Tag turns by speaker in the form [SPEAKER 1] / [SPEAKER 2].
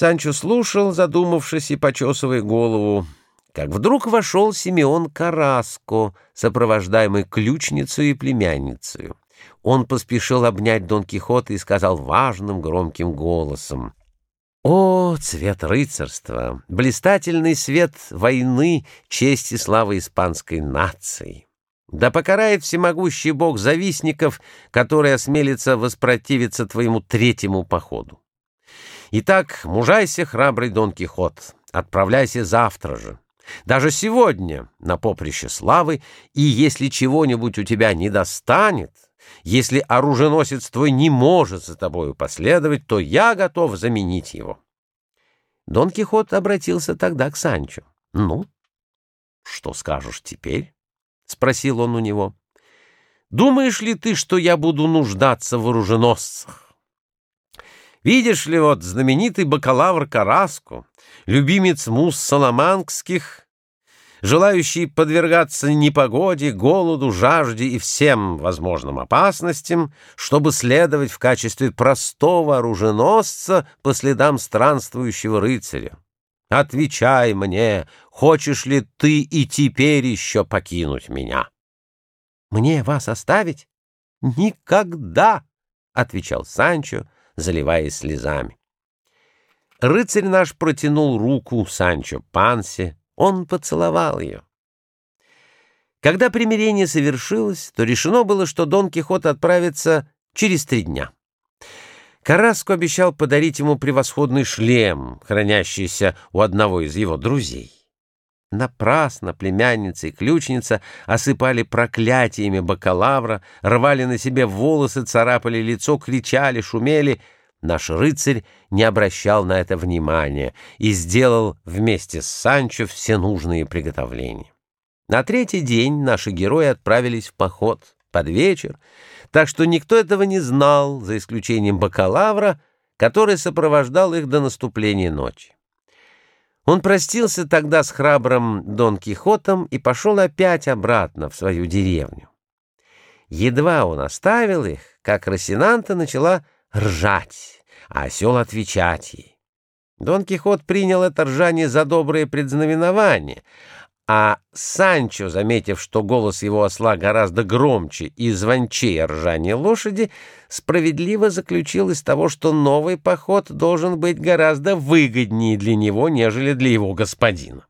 [SPEAKER 1] Санчо слушал, задумавшись и почесывая голову, как вдруг вошел Симеон Караско, сопровождаемый ключницей и племянницей. Он поспешил обнять Дон Кихота и сказал важным громким голосом. «О, цвет рыцарства! Блистательный свет войны, чести и славы испанской нации!» Да покарает всемогущий бог завистников, которые осмелятся воспротивиться твоему третьему походу. Итак, мужайся, храбрый Дон Кихот, отправляйся завтра же, даже сегодня на поприще славы, и если чего-нибудь у тебя не достанет, если оруженосец твой не может за тобою последовать, то я готов заменить его. Дон Кихот обратился тогда к Санчо. «Ну, что скажешь теперь?» — спросил он у него. «Думаешь ли ты, что я буду нуждаться в оруженосцах?» Видишь ли, вот знаменитый бакалавр Караску, любимец мус Соломангских, желающий подвергаться непогоде, голоду, жажде и всем возможным опасностям, чтобы следовать в качестве простого оруженосца по следам странствующего рыцаря. Отвечай мне, хочешь ли ты и теперь еще покинуть меня? — Мне вас оставить? — Никогда! — отвечал Санчо, — заливаясь слезами. Рыцарь наш протянул руку Санчо Пансе, он поцеловал ее. Когда примирение совершилось, то решено было, что Дон Кихот отправится через три дня. Караско обещал подарить ему превосходный шлем, хранящийся у одного из его друзей. Напрасно племянница и ключница осыпали проклятиями бакалавра, рвали на себе волосы, царапали лицо, кричали, шумели. Наш рыцарь не обращал на это внимания и сделал вместе с Санчо все нужные приготовления. На третий день наши герои отправились в поход под вечер, так что никто этого не знал, за исключением бакалавра, который сопровождал их до наступления ночи. Он простился тогда с храбрым Дон Кихотом и пошел опять обратно в свою деревню. Едва он оставил их, как Росинанта начала ржать, а осел отвечать ей. Дон Кихот принял это ржание за доброе предзнаменование, а Санчо, заметив, что голос его осла гораздо громче и звончее ржания лошади, справедливо заключил из того, что новый поход должен быть гораздо выгоднее для него, нежели для его господина.